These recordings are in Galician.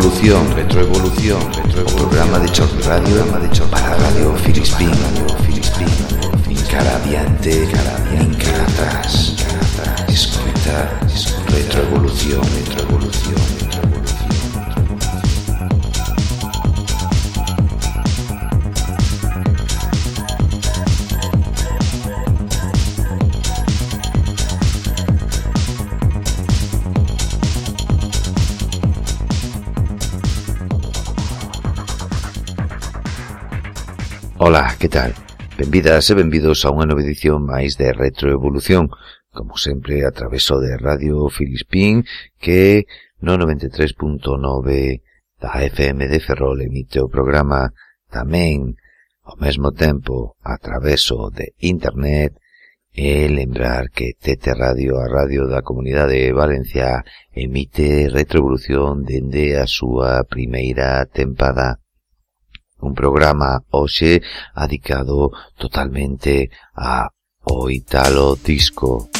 Retroevolución, retroevolución, retroevolución. programa de Chor Radio, programa de Chor para Radio Filispín, Radio Filispín. Cara adiante, cara adiante, cara atrás, cara atrás. Escuta, retroevolución, retroevolución. Ola, que tal? Benvidas e benvidos a unha nova edición máis de Retroevolución, como sempre a traveso de Radio Filispín, que no 93.9 da FM de Ferrol emite o programa tamén ao mesmo tempo a traveso de Internet e lembrar que TT Radio, a radio da Comunidade de Valencia, emite retroevolución dende a súa primeira tempada. Un programa hoxe adicado totalmente a o Disco.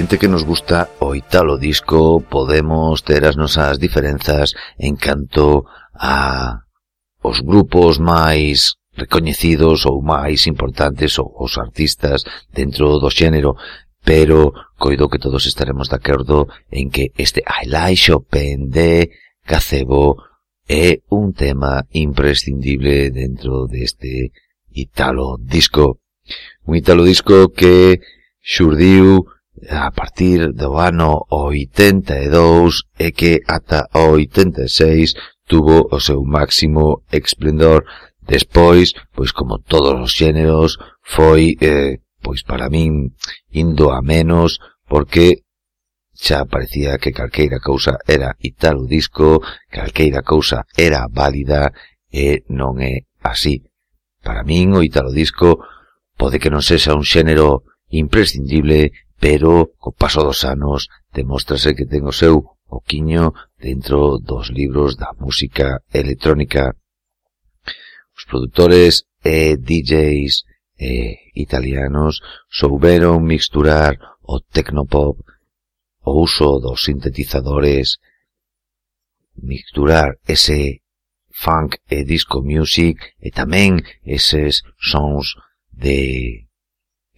xente que nos gusta o italo disco podemos ter as nosas diferenzas en canto a os grupos máis recoñecidos ou máis importantes ou os artistas dentro do xénero, pero coido que todos estaremos de acordo en que este I Like Chopin de Gazebo é un tema imprescindible dentro deste italo disco. Un italo disco que xurdiu a partir do ano 82 e que ata o 86 tuvo o seu máximo esplendor. Despois, pois como todos os xéneros, foi, eh, pois para min, indo a menos, porque xa parecía que calqueira cousa era italo disco, calqueira cousa era válida e non é así. Para min o italo disco pode que non sexa un xénero imprescindible, pero co paso dos anos demóstrase que ten o seu oquiño dentro dos libros da música electrónica. Os produtores e DJs e italianos souberon mixturar o tecnopop, o uso dos sintetizadores, mixturar ese funk e disco music e tamén eses sons de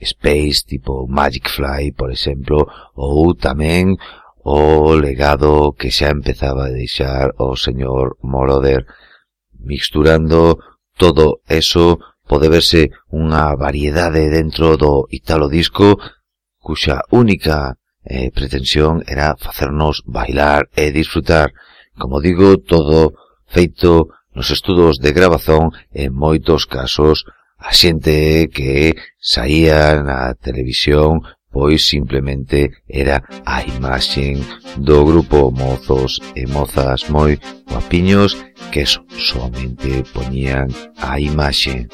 Space tipo Magic Fly, por exemplo, ou tamén o legado que xa empezaba a deixar o señor Moroder. Mixturando todo eso, pode verse unha variedade dentro do Italo Disco cuxa única eh, pretensión era facernos bailar e disfrutar. Como digo, todo feito nos estudos de grabazón en moitos casos a xente que saía na televisión pois simplemente era a imaxen do grupo mozos e mozas moi guapiños que so, somente poñían a imaxe.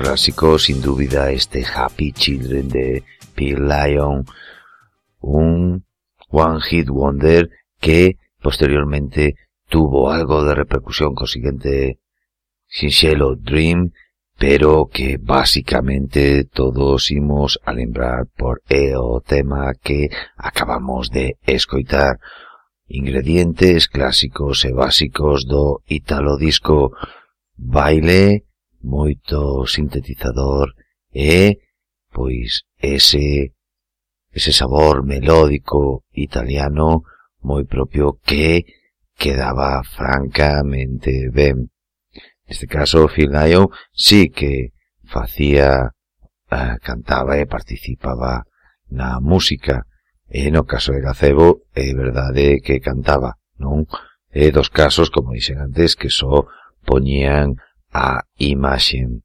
Clásico, sin dúbida, este Happy Children de Peel Lion, un One Hit Wonder que posteriormente tuvo algo de repercusión co siguiente sinxelo Dream, pero que basicamente todos imos a lembrar por é o tema que acabamos de escoitar. Ingredientes clásicos e básicos do Italo Disco, baile, moito sintetizador e, pois, ese, ese sabor melódico italiano moi propio que quedaba francamente ben. Neste caso, Phil Lyon sí que facía, eh, cantaba e participaba na música. E no caso de Gacebo, é verdade que cantaba, non? E dos casos, como dixen antes, que só poñían あいません。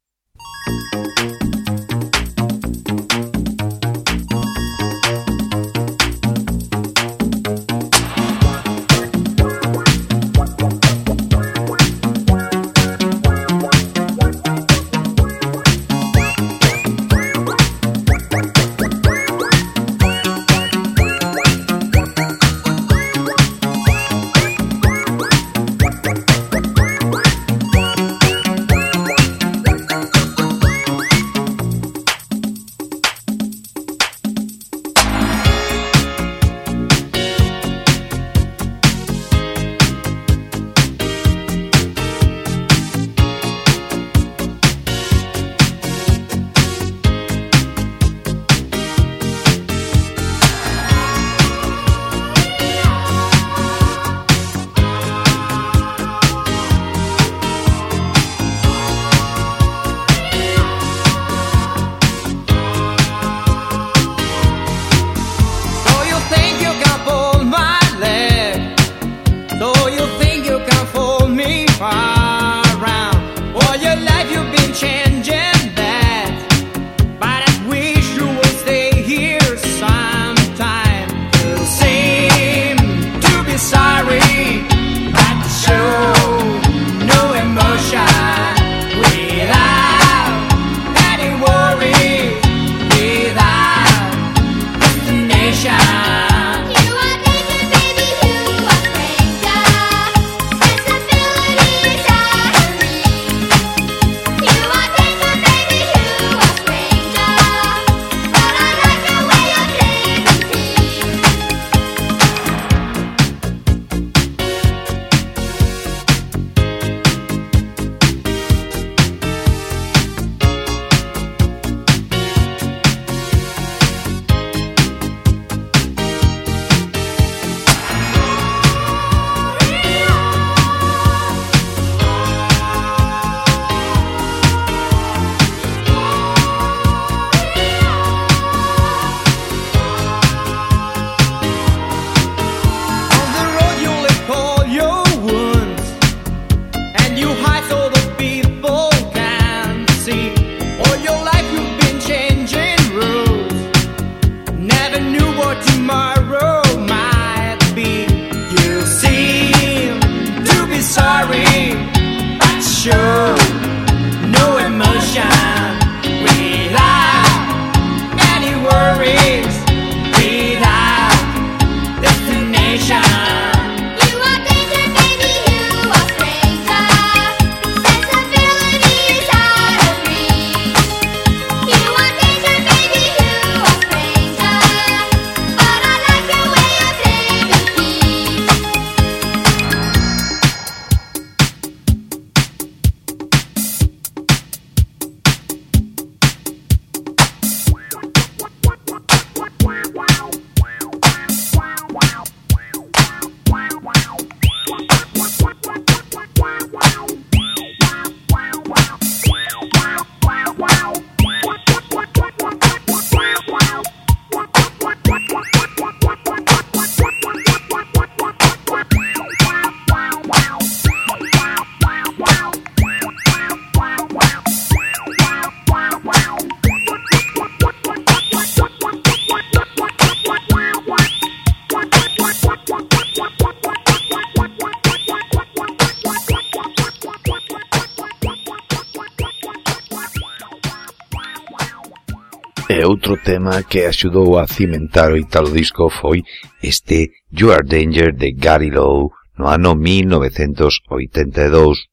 tema que axudou a cimentar o italo disco foi este You Are Danger de Gary Lowe no ano 1982.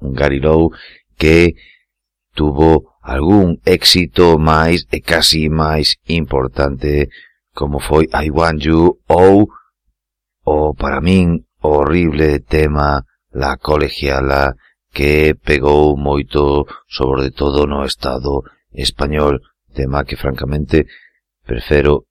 Un Gary Lowe que tuvo algún éxito máis e eh, casi máis importante como foi I Want You ou o para min horrible tema La colegiala que pegou moito sobre todo no estado español tema que francamente prefero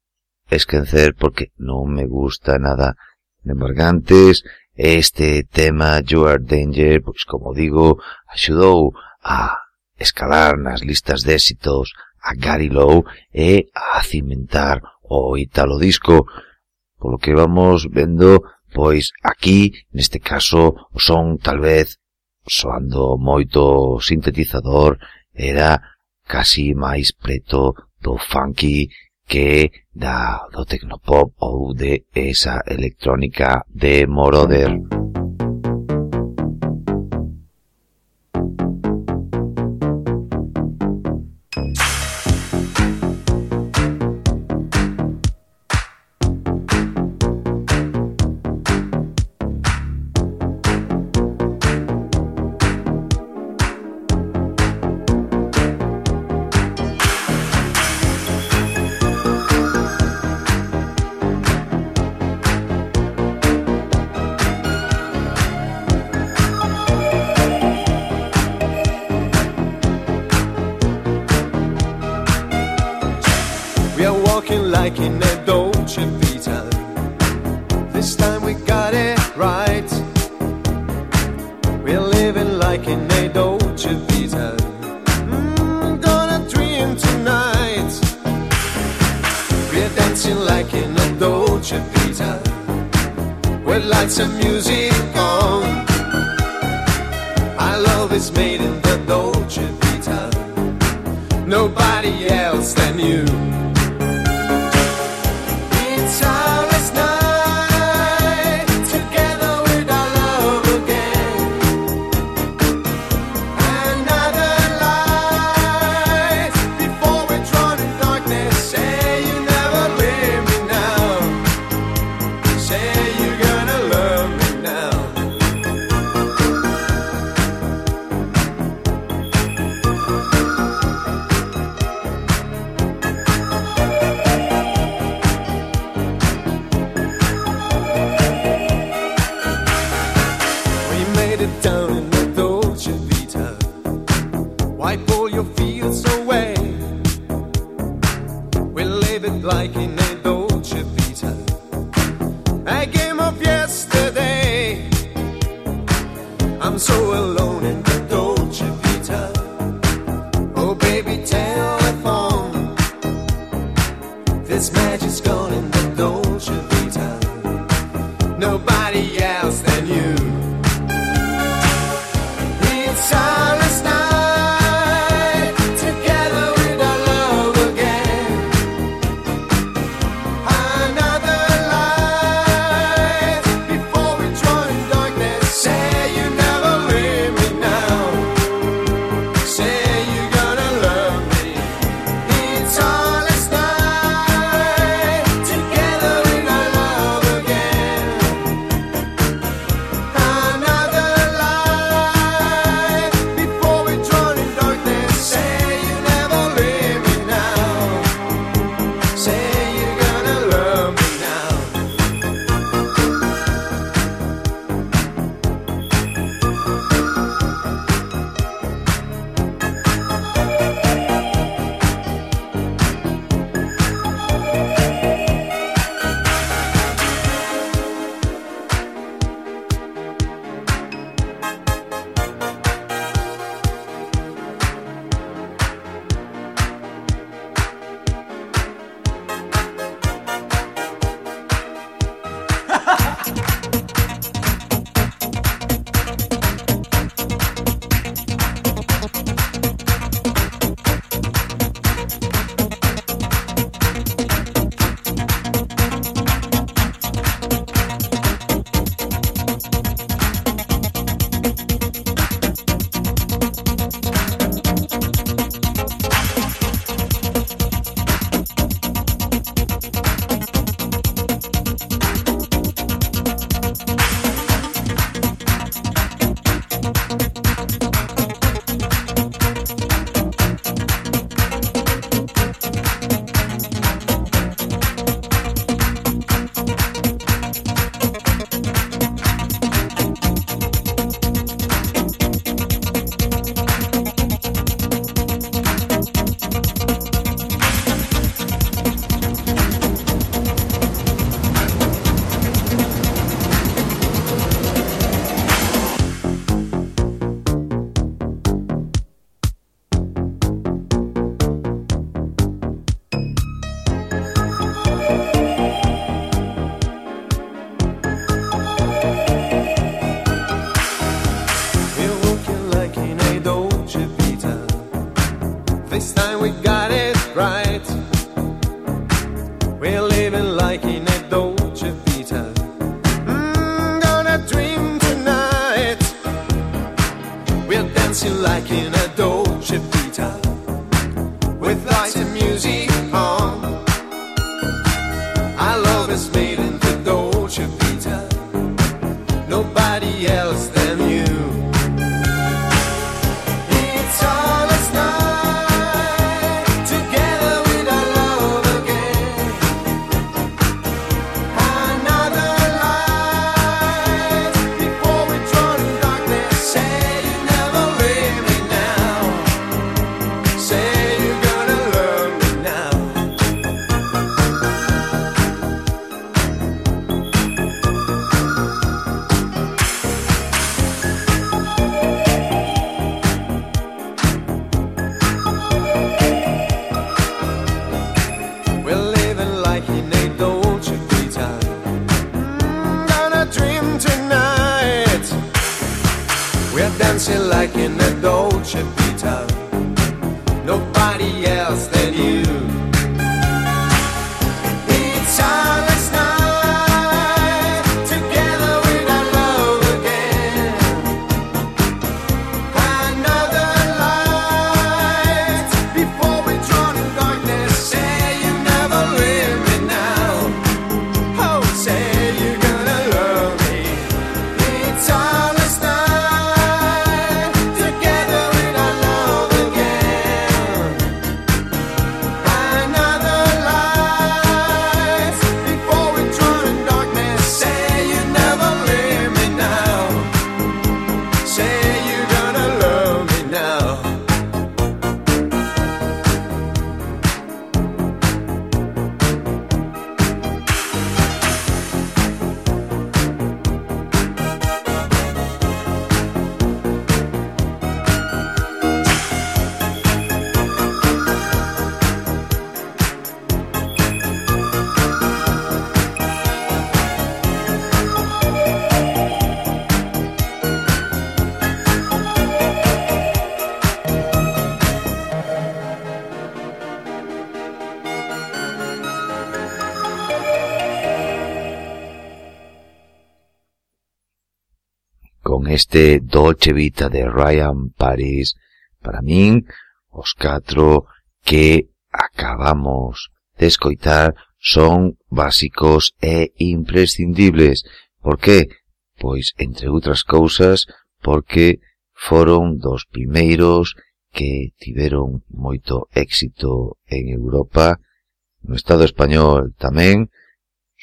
esquecer porque non me gusta nada de embargantes. Este tema You Are Danger, pois como digo, axudou a escalar nas listas de éxitos a Gary Lowe e a cimentar o Italo Disco. Polo que vamos vendo, pois aquí, neste caso, o son tal vez soando moito sintetizador era casi máis preto do funky que da do tecnopop ou de esa electrónica de Moroder. Música the time. con este Dolce Vita de Ryan Paris, para min, os catro que acabamos de escoitar son básicos e imprescindibles. Por que? Pois, entre outras cousas, porque foron dos primeiros que tiveron moito éxito en Europa, no Estado español tamén,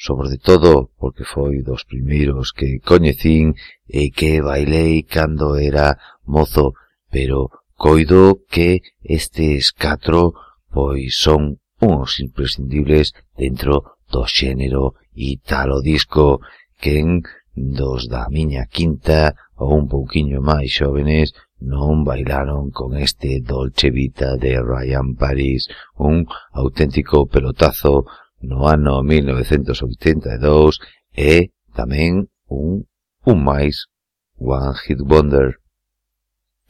sobre todo porque foi dos primeiros que coñecín e que bailei cando era mozo, pero coido que estes catro pois son uns imprescindibles dentro do xénero italo disco quen dos da miña quinta ou un pouquiño máis xóvenes non bailaron con este Dolce Vita de Ryan Paris, un auténtico pelotazo no ano 1982 é tamén un, un máis One Hit Wonder.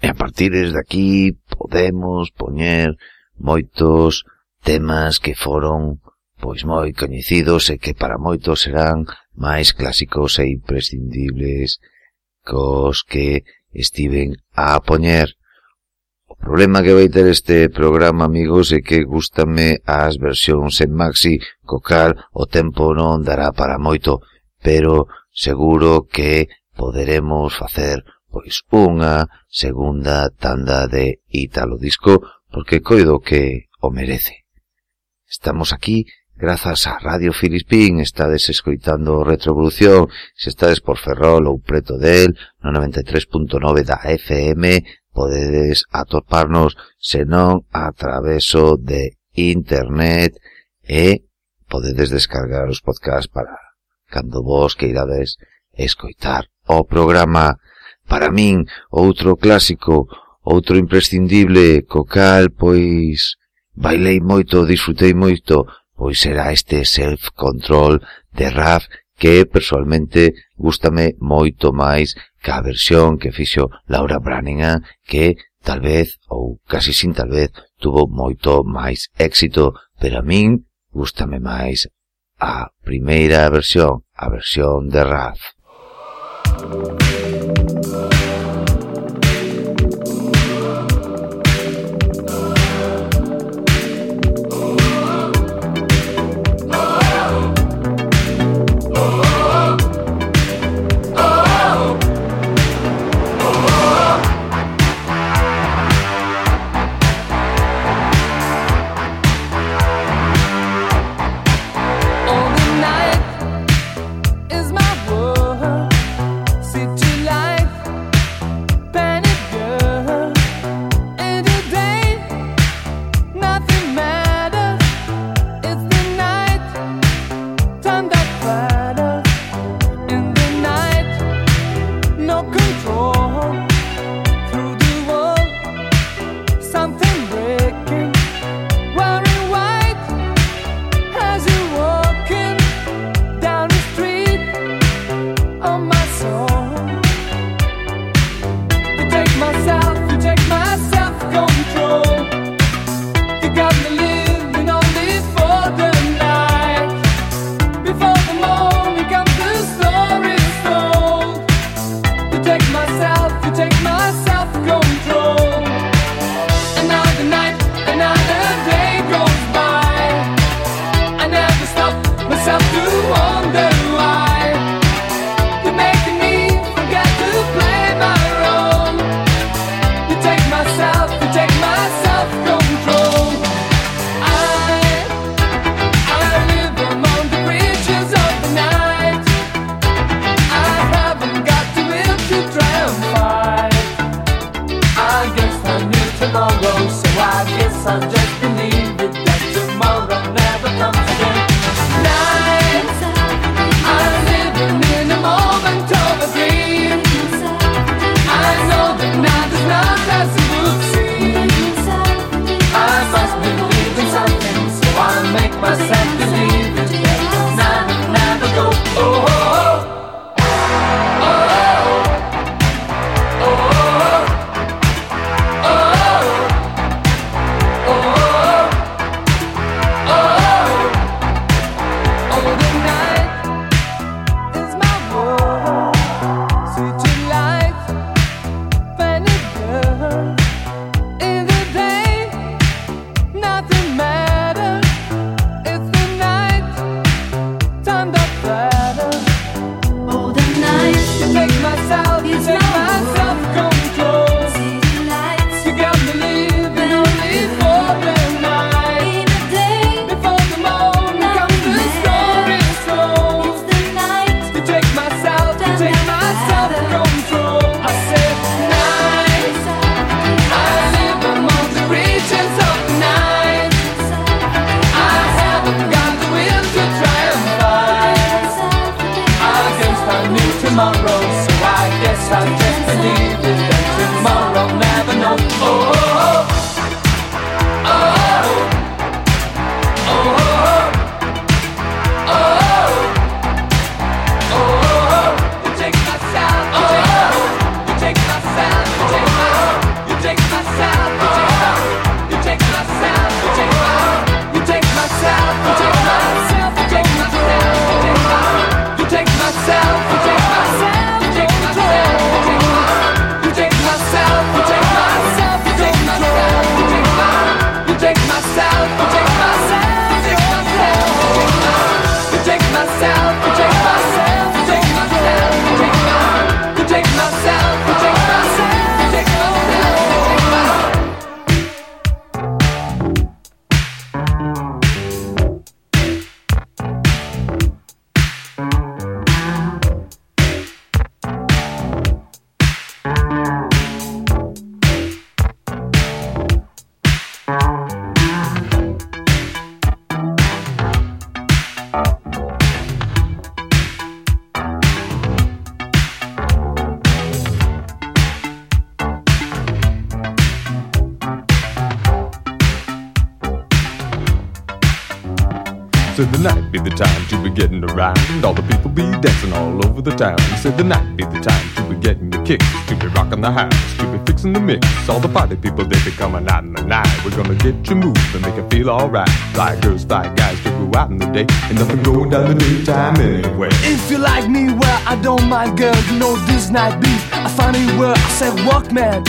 E a partir de aquí podemos poñer moitos temas que foron pois moi coñecidos e que para moitos serán máis clásicos e imprescindibles cos que estiven a poñer problema que vai ter este programa, amigos, é que gustame as versións en maxi, co cal o tempo non dará para moito, pero seguro que poderemos facer pois unha segunda tanda de Italo Disco, porque coido que o merece. Estamos aquí grazas a Radio Filispín, estades escoitando Retrovolución, se estades por Ferrol ou preto del, no 93.9 da FM, podedes atoparnos senón a traveso de internet e podedes descargar os podcasts para cando vos queirades escoitar o programa. Para min, outro clásico, outro imprescindible, co cal, pois, bailei moito, disfrutei moito, pois era este self-control de Raf que personalmente gustame moito máis que a versión que fixo Laura Branningham que tal vez, ou casi sin tal vez, tuvo moito máis éxito, pero a min gustame máis a primeira versión, a versión de Raf. Música the town. Said the night be the time to be getting the kicks, to be rocking the house, to be fixing the mix. All the party people they be coming out in the night. We're gonna get you moving, make you feel alright. Fly girls, fly guys to go out in the day, and nothing going down the daytime anyway. If you like me, well, I don't mind, girl. You know this night be a funny word. I said, Walkman.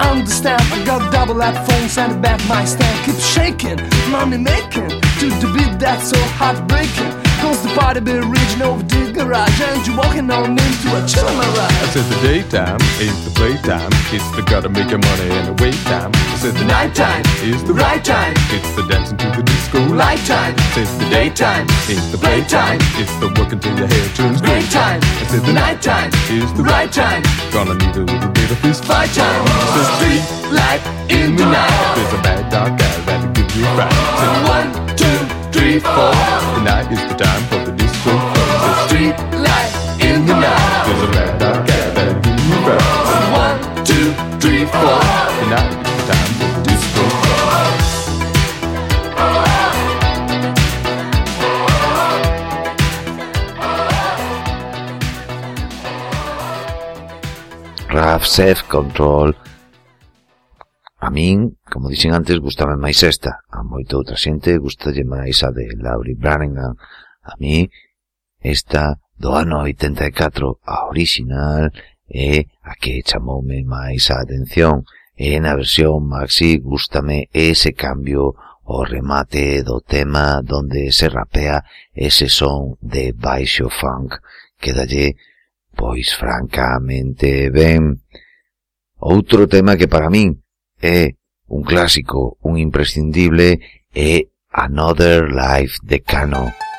Understand, I got double lap phones and a back my stand. Keep shaking, money making to the beat that's so heartbreaking. Cause the party be reaching over the garage and you're walking on into a chill I said the daytime is the playtime. It's the gotta make your money and the wait time. I said the nighttime is the right time. It's the dancing to the disco light time. I said the daytime is the playtime. It's the working till your hair turns gray time. I said the nighttime is the right time. Gonna need a little bit of fist fight time. The street light in the night. There's a bad dog guy that'll give you a fright. Said one, two, three, four. The night is the time for the disco. The street light in the night. There's a red dot gathered in the bird. One, two, three, four. The night is the time for the disco. Have self-control. I mean, Como dixen antes, gustame máis esta. A moita outra xente gustalle máis a de Laurie Branningham. A mí, esta do ano 84, a original, é a que chamoume máis a atención. E na versión maxi gustame ese cambio o remate do tema donde se rapea ese son de baixo funk que dalle pois francamente ben. Outro tema que para min é un clásico, un imprescindible é Another Life de Cano.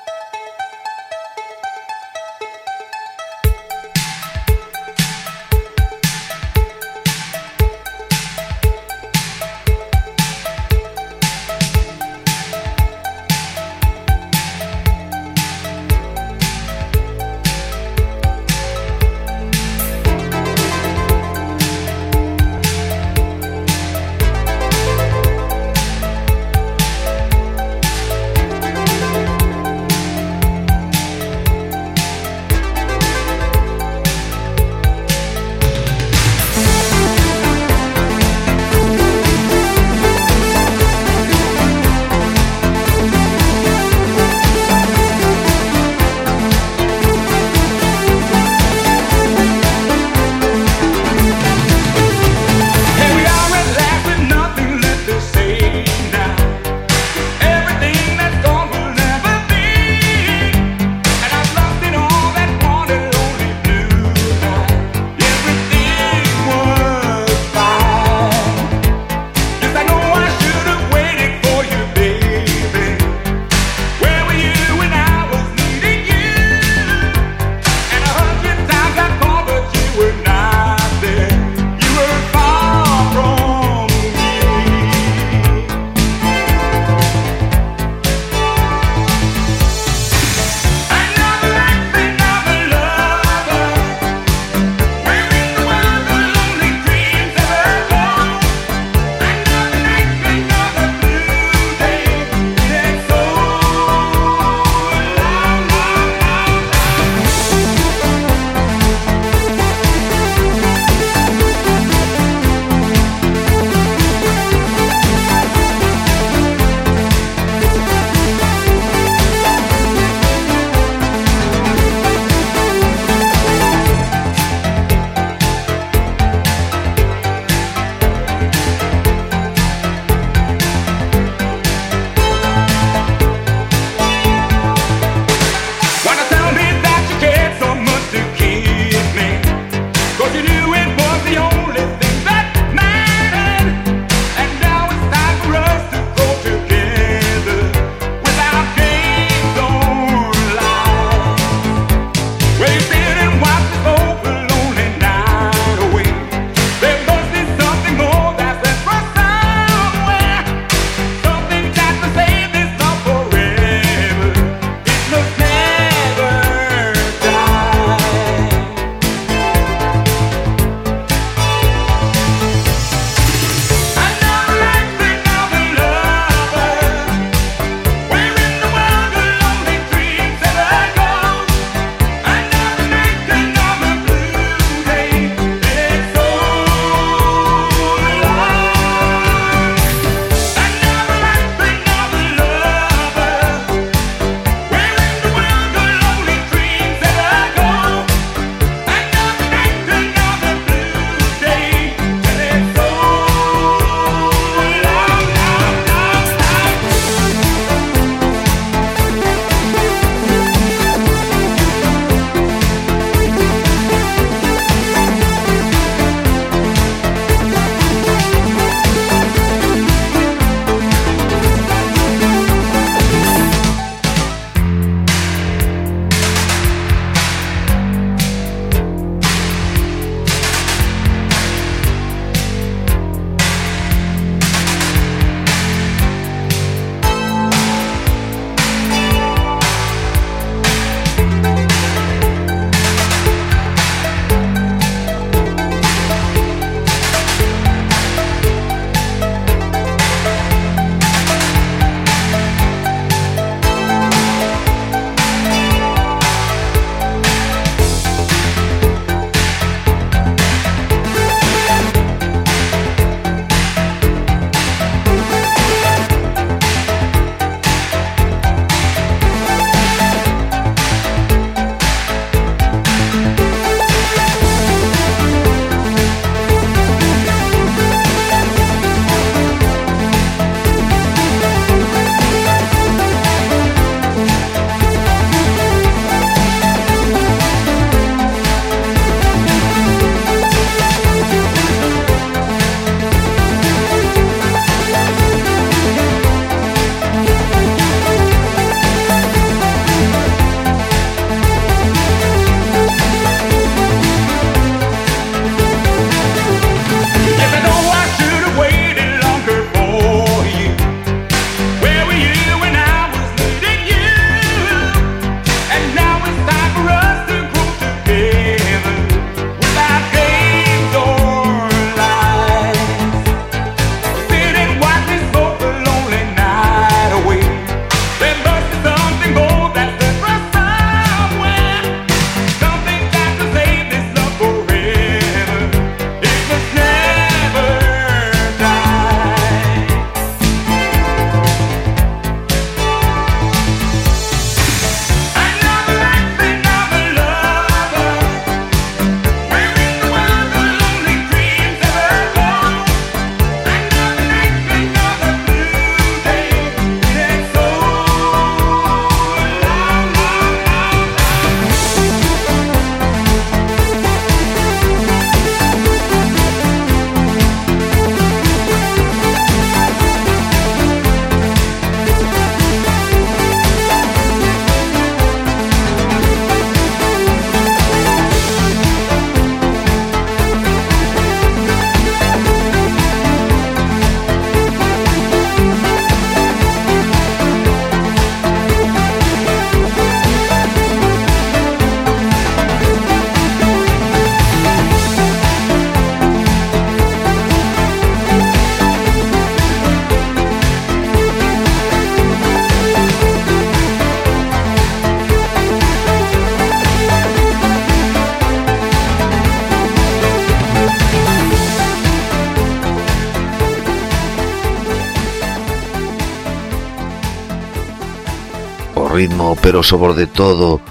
pero sobre todo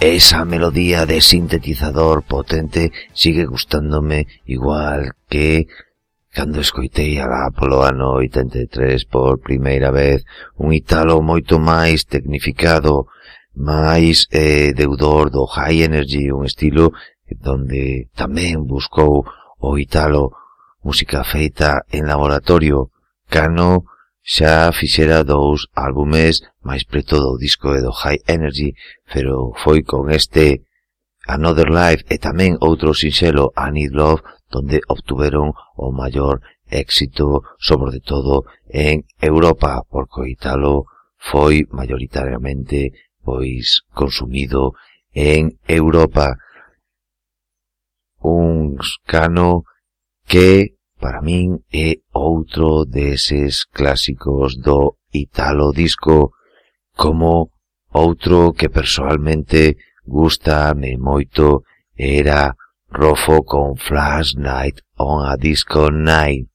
esa melodía de sintetizador potente sigue gustándome igual que cando escoitei a polo ano 83 por primeira vez, un italo moito máis tecnificado, máis eh, deudor do high energy, un estilo donde tamén buscou o italo música feita en laboratorio, cano Xa fixera dous álbumes máis preto do disco e do High Energy, pero foi con este Another Life e tamén outro sinxelo I Need Love, donde obtuveron o maior éxito, sobre todo en Europa, porque o Italo foi mayoritariamente pois consumido en Europa. Un cano que para min é outro deses clásicos do Italo Disco, como outro que personalmente gustame moito era Rofo con Flash Night on a Disco Night.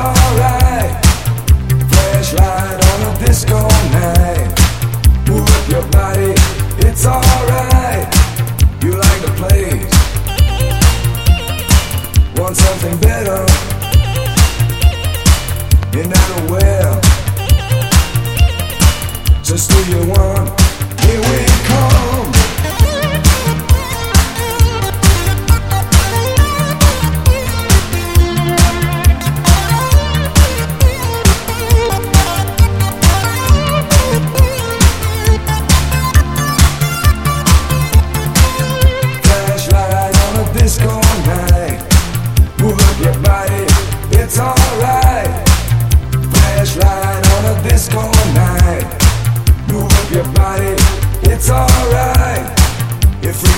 Alright. Flashlight on a disco night. Move your body, it's alright. You like the place. Want something better? You're not aware. Just do you want? Here we come.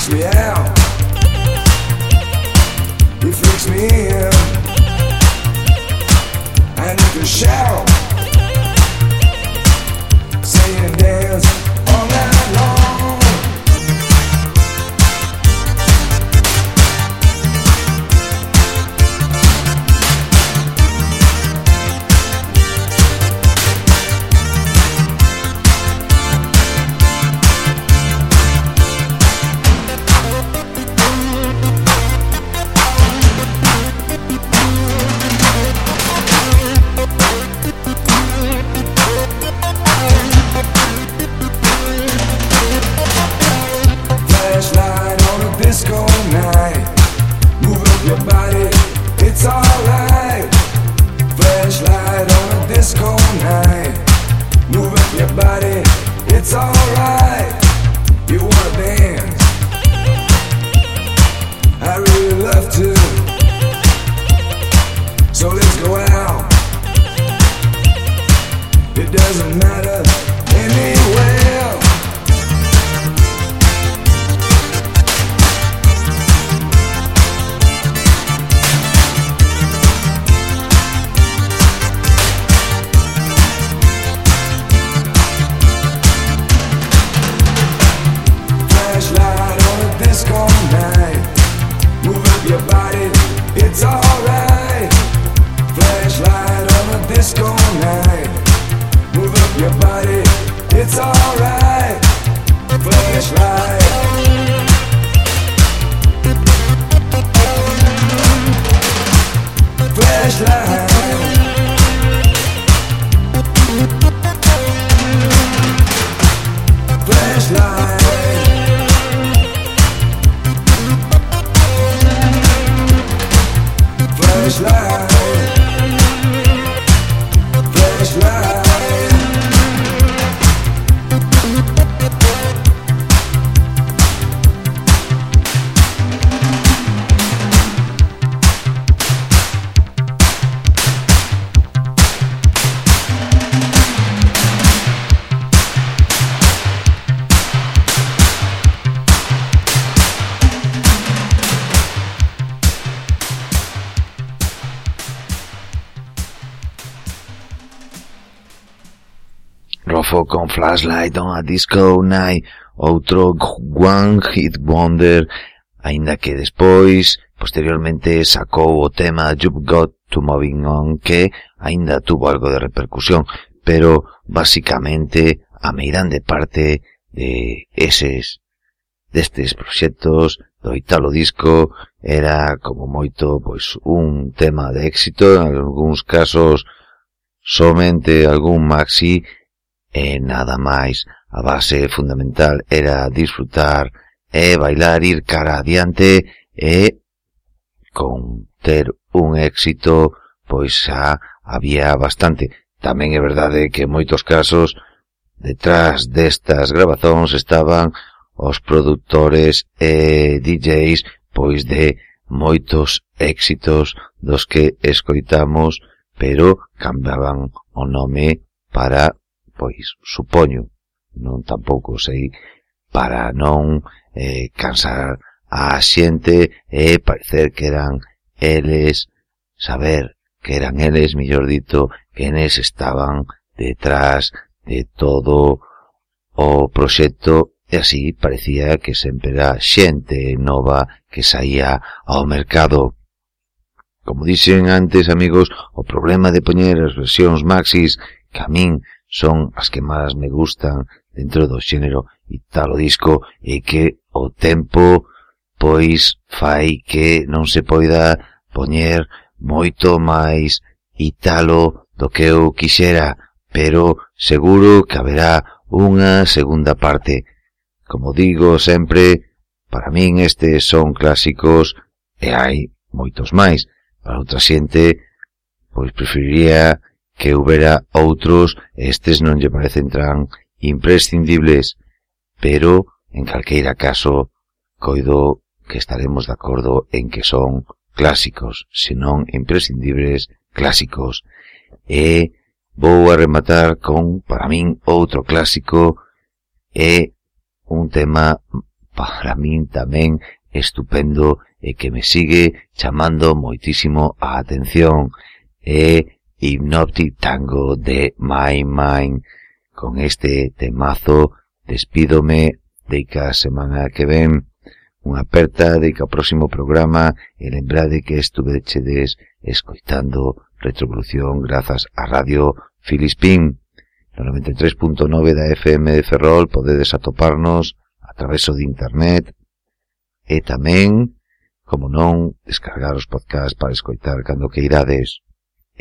Freaks me out. It freaks me in. And you can shout. Flashlight on a Disco Night, outro One Hit Wonder, aínda que despois, posteriormente sacou o tema You've Got to Moving On que aínda tuvo algo de repercusión, pero basicamente a meirande parte de eses destes proxectos do Italo Disco era como moito pois un tema de éxito en algúns casos somente algún maxi e nada máis. A base fundamental era disfrutar e bailar, ir cara adiante e con ter un éxito pois xa había bastante. Tamén é verdade que en moitos casos detrás destas grabazóns estaban os produtores e DJs pois de moitos éxitos dos que escoitamos pero cambiaban o nome para pois supoño, non tampouco sei, para non eh, cansar a xente e eh, parecer que eran eles, saber que eran eles, mellor dito, quenes estaban detrás de todo o proxecto e así parecía que sempre era xente nova que saía ao mercado. Como dixen antes, amigos, o problema de poñer as versións maxis que a min son as que máis me gustan dentro do xénero italo disco e que o tempo pois fai que non se poida poñer moito máis italo do que eu quixera, pero seguro que haberá unha segunda parte. Como digo sempre, para min estes son clásicos e hai moitos máis. Para outra xente, pois preferiría que houbera outros, estes non lle parecen tan imprescindibles, pero, en calqueira caso, coido que estaremos de acordo en que son clásicos, senón imprescindibles clásicos. E vou a rematar con, para min, outro clásico e un tema para min tamén estupendo e que me sigue chamando moitísimo a atención. E Hypnoptic Tango de My Mind. Con este temazo despídome de que a semana que ven unha aperta de que ao próximo programa e lembrade que estuve chedes escoitando Retrovolución grazas a Radio Filispín. No 93.9 da FM de Ferrol podedes atoparnos a traveso de internet e tamén, como non, descargar os podcasts para escoitar cando que irades.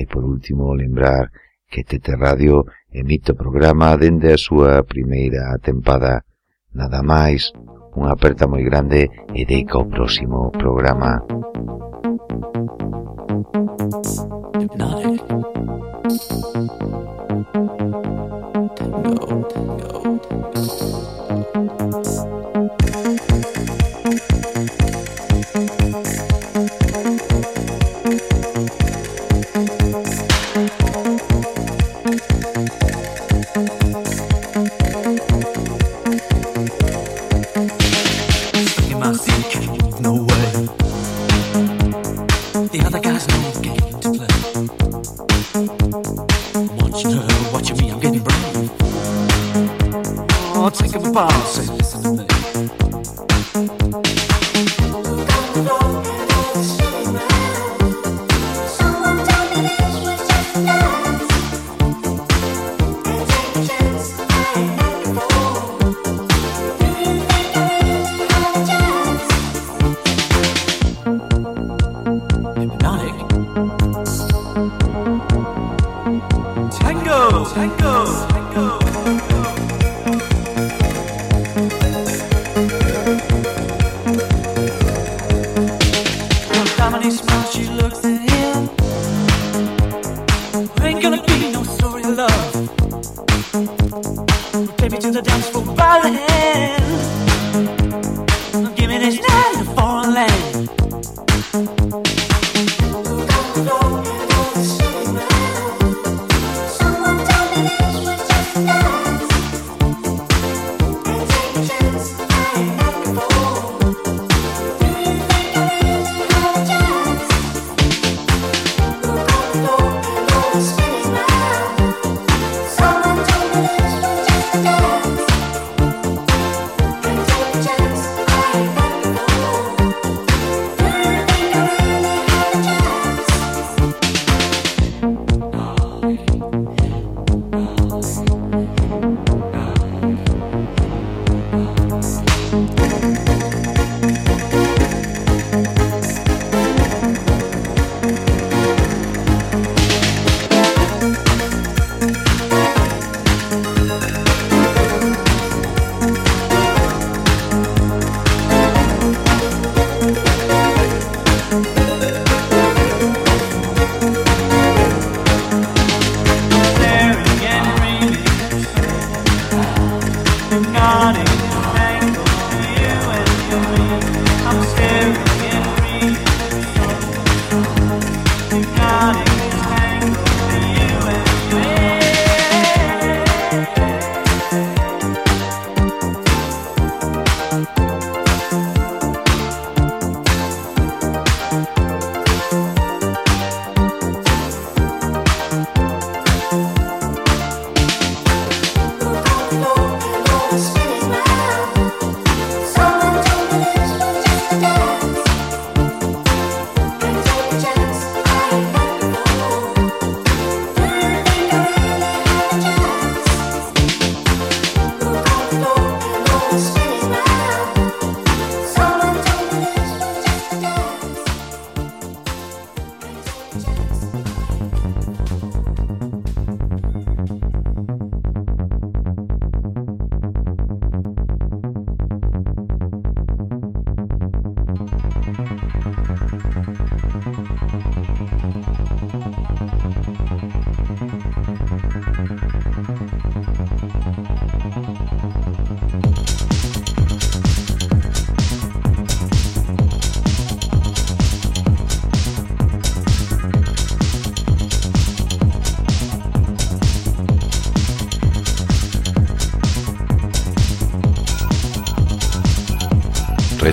E por último, lembrar que Tete Radio emite o programa dende a súa primeira tempada. Nada máis, unha aperta moi grande e deica o próximo programa. Not